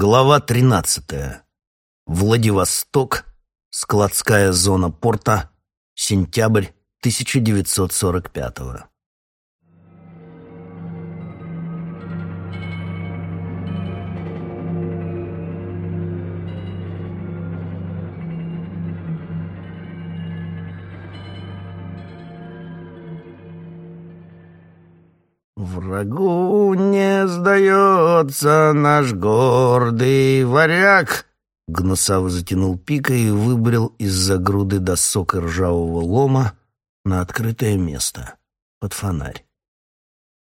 Глава 13. Владивосток. Складская зона порта. Сентябрь 1945 «Врагу не сдается наш гордый варяг!» Гнусаво затянул пика и выбрел из-за груды досок и ржавого лома на открытое место, под фонарь.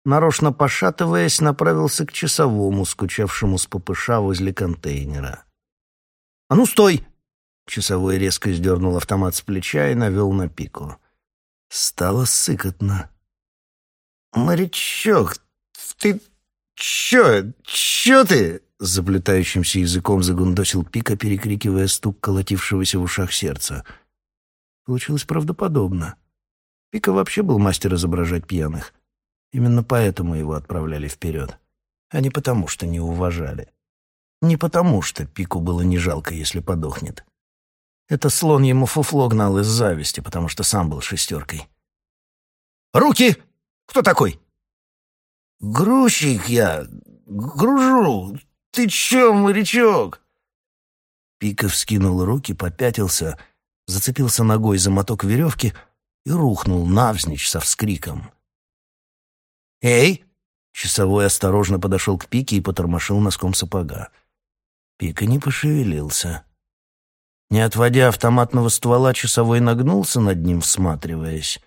Нарочно пошатываясь, направился к часовому, скучавшему с ППШ возле контейнера. «А ну, стой!» Часовой резко сдернул автомат с плеча и навел на пику. Стало сыкотно. «Морячок, ты чё? Чё ты?» Заплетающимся языком загундосил Пика, перекрикивая стук колотившегося в ушах сердца. Получилось правдоподобно. Пика вообще был мастер изображать пьяных. Именно поэтому его отправляли вперед, а не потому, что не уважали. Не потому, что Пику было не жалко, если подохнет. Это слон ему фуфло гнал из зависти, потому что сам был шестеркой. «Руки!» Кто такой?» «Грузчик я. Гружу. Ты чё, морячок?» Пиков скинул руки, попятился, зацепился ногой за моток веревки и рухнул навзничь со вскриком. «Эй!» Часовой осторожно подошел к Пике и потормошил носком сапога. Пика не пошевелился. Не отводя автоматного ствола, часовой нагнулся над ним, всматриваясь.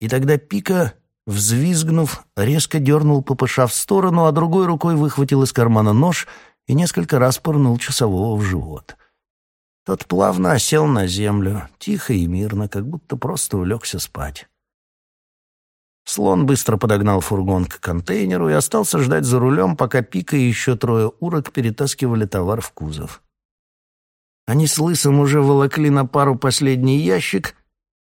И тогда Пика Взвизгнув, резко дернул ППШ в сторону, а другой рукой выхватил из кармана нож и несколько раз пырнул часового в живот. Тот плавно осел на землю, тихо и мирно, как будто просто улегся спать. Слон быстро подогнал фургон к контейнеру и остался ждать за рулем, пока Пика и еще трое урок перетаскивали товар в кузов. Они с Лысом уже волокли на пару последний ящик,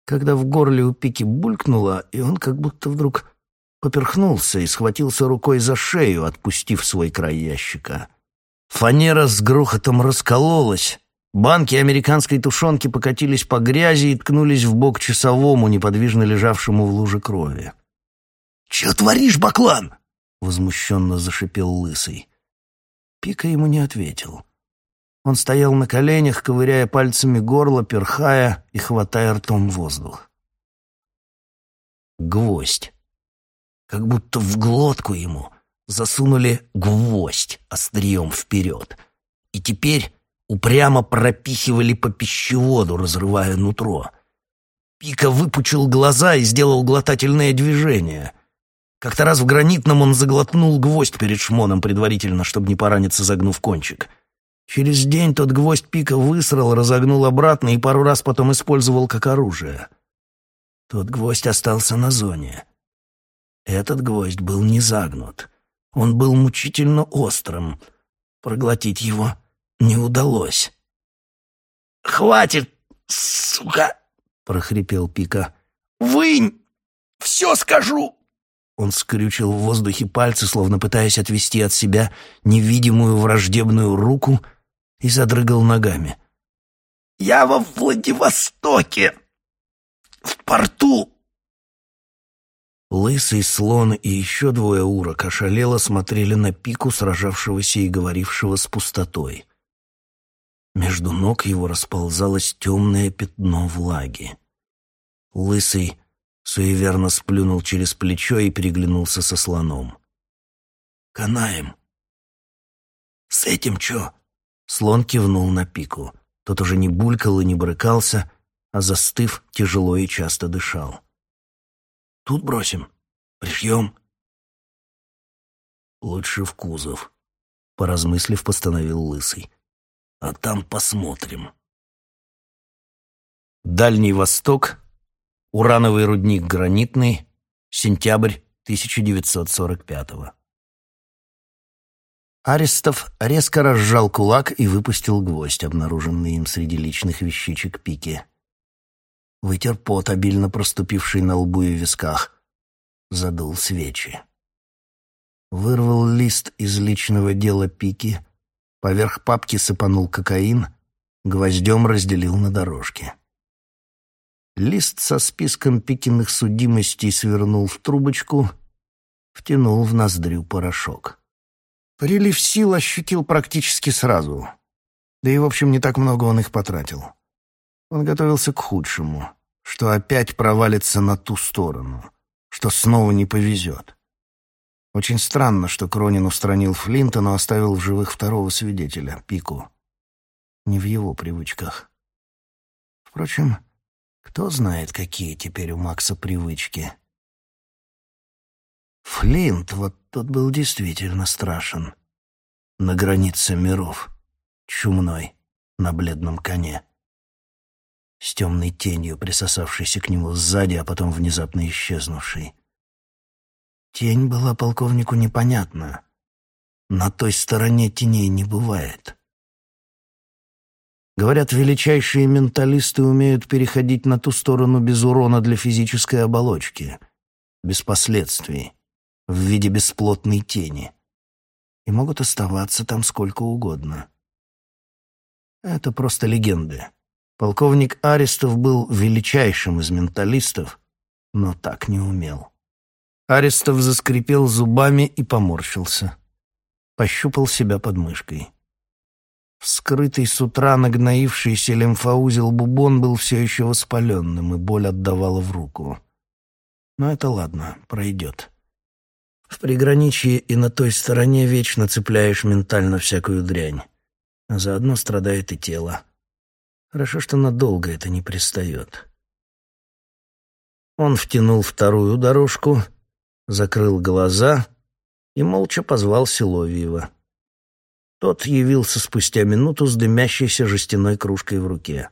когда в горле у Пики булькнуло, и он как будто вдруг поперхнулся и схватился рукой за шею, отпустив свой край ящика. Фанера с грохотом раскололась. Банки американской тушенки покатились по грязи и ткнулись в бок часовому, неподвижно лежавшему в луже крови. «Че творишь, Баклан?» — возмущенно зашипел Лысый. Пика ему не ответил. Он стоял на коленях, ковыряя пальцами горло, перхая и хватая ртом воздух. Гвоздь. Как будто в глотку ему засунули гвоздь острием вперед. И теперь упрямо пропихивали по пищеводу, разрывая нутро. Пика выпучил глаза и сделал глотательное движение. Как-то раз в гранитном он заглотнул гвоздь перед шмоном предварительно, чтобы не пораниться, загнув кончик — Через день тот гвоздь пика высрал, разогнул обратно и пару раз потом использовал как оружие. Тот гвоздь остался на зоне. Этот гвоздь был не загнут. Он был мучительно острым. Проглотить его не удалось. «Хватит, сука!» — прохрипел Пика. «Вынь! Все скажу!» Он скрючил в воздухе пальцы, словно пытаясь отвести от себя невидимую враждебную руку — и задрыгал ногами. «Я во Владивостоке! В порту!» Лысый слон и еще двое урок ошалело смотрели на пику, сражавшегося и говорившего с пустотой. Между ног его расползалось темное пятно влаги. Лысый суеверно сплюнул через плечо и переглянулся со слоном. «Канаем!» «С этим чё?» Слон кивнул на пику. Тот уже не булькал и не брыкался, а застыв, тяжело и часто дышал. «Тут бросим. Пришьем». «Лучше в кузов», — поразмыслив, постановил Лысый. «А там посмотрим». Дальний Восток, урановый рудник «Гранитный», сентябрь 1945 года. Арестов резко разжал кулак и выпустил гвоздь, обнаруженный им среди личных вещичек Пики. Вытер пот, обильно проступивший на лбу и висках. Задул свечи. Вырвал лист из личного дела Пики, Поверх папки сыпанул кокаин, гвоздем разделил на дорожке. Лист со списком Пикиных судимостей свернул в трубочку, втянул в ноздрю порошок. Прилив сил ощутил практически сразу. Да и, в общем, не так много он их потратил. Он готовился к худшему, что опять провалится на ту сторону, что снова не повезет. Очень странно, что Кронин устранил Флинта, но оставил в живых второго свидетеля, Пику. Не в его привычках. Впрочем, кто знает, какие теперь у Макса привычки. Флинт, вот тот был действительно страшен. На границе миров. Чумной, на бледном коне. С темной тенью, присосавшейся к нему сзади, а потом внезапно исчезнувшей. Тень была полковнику непонятна. На той стороне теней не бывает. Говорят, величайшие менталисты умеют переходить на ту сторону без урона для физической оболочки, без последствий, в виде бесплотной тени, и могут оставаться там сколько угодно. Это просто легенды. Полковник Арестов был величайшим из менталистов, но так не умел. Арестов заскрипел зубами и поморщился. Пощупал себя под мышкой. Вскрытый с утра нагноившийся лимфоузел бубон был все еще воспаленным, и боль отдавала в руку. Но это ладно, пройдет. В приграничье и на той стороне вечно цепляешь ментально всякую дрянь. А заодно страдает и тело. Хорошо, что надолго это не пристает. Он втянул вторую дорожку, закрыл глаза и молча позвал Силовьева. Тот явился спустя минуту с дымящейся жестяной кружкой в руке.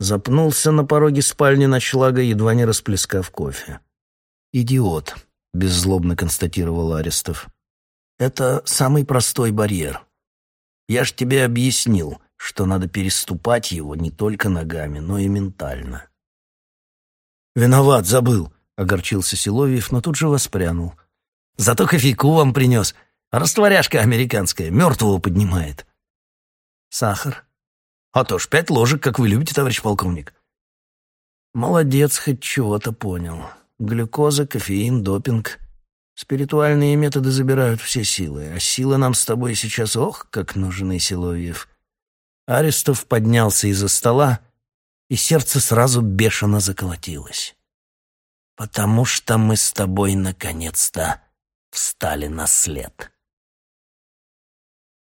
Запнулся на пороге спальни ночлага, едва не расплескав кофе. «Идиот», — беззлобно констатировал Арестов. «Это самый простой барьер. Я ж тебе объяснил, что надо переступать его не только ногами, но и ментально». «Виноват, забыл», — огорчился Силовьев, но тут же воспрянул. «Зато кофейку вам принес. Растворяшка американская, мертвого поднимает. Сахар. А то ж пять ложек, как вы любите, товарищ полковник. Молодец, хоть чего-то понял. Глюкоза, кофеин, допинг. Спиритуальные методы забирают все силы, а силы нам с тобой сейчас, ох, как нужны, Силовьев. Арестов поднялся из-за стола, и сердце сразу бешено заколотилось. «Потому что мы с тобой наконец-то встали на след».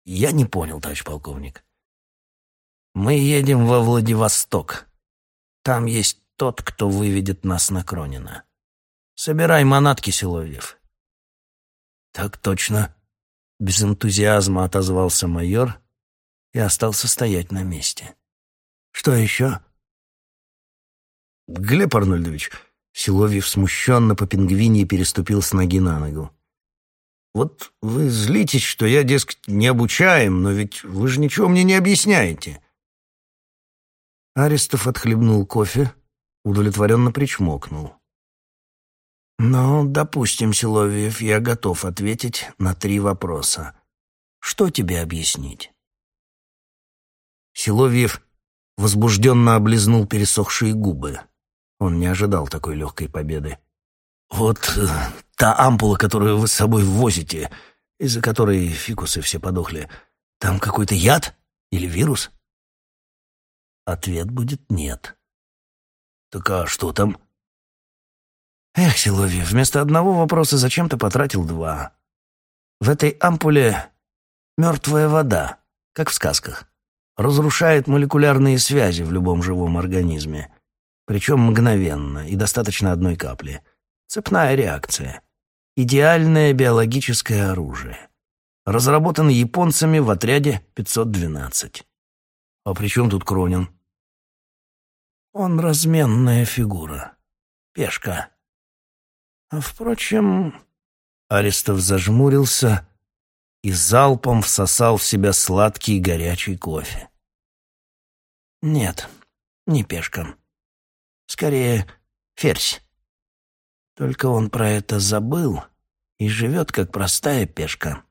Я не понял, товарищ полковник. Мы едем во Владивосток. Там есть тот, кто выведет нас на Кронина. Собирай манатки, Силовьев. Так точно. Без энтузиазма отозвался майор и остался стоять на месте. Что еще? Глеб Арнольдович, Силовьев смущенно по пингвине переступил с ноги на ногу. Вот вы злитесь, что я, дескать, не обучаем, но ведь вы же ничего мне не объясняете. Арестов отхлебнул кофе, удовлетворенно причмокнул. «Ну, допустим, Силовьев, я готов ответить на три вопроса. Что тебе объяснить?» Силовьев возбужденно облизнул пересохшие губы. Он не ожидал такой легкой победы. «Вот э, та ампула, которую вы с собой возите, из-за которой фикусы все подохли, там какой-то яд или вирус?» Ответ будет «нет». «Так а что там?» «Эх, Силови, вместо одного вопроса зачем ты потратил два? В этой ампуле мертвая вода, как в сказках, разрушает молекулярные связи в любом живом организме, причем мгновенно и достаточно одной капли». Цепная реакция. Идеальное биологическое оружие. Разработано японцами в отряде 512. А при чем тут Кронин? Он разменная фигура. Пешка. А впрочем, Арестов зажмурился и залпом всосал в себя сладкий горячий кофе. Нет, не пешка. Скорее, ферзь. Только он про это забыл и живет как простая пешка.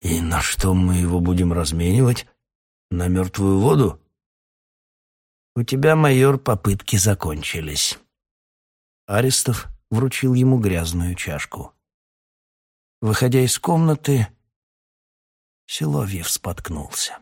И на что мы его будем разменивать? На мертвую воду? У тебя, майор, попытки закончились. Арестов вручил ему грязную чашку. Выходя из комнаты, Силовьев споткнулся.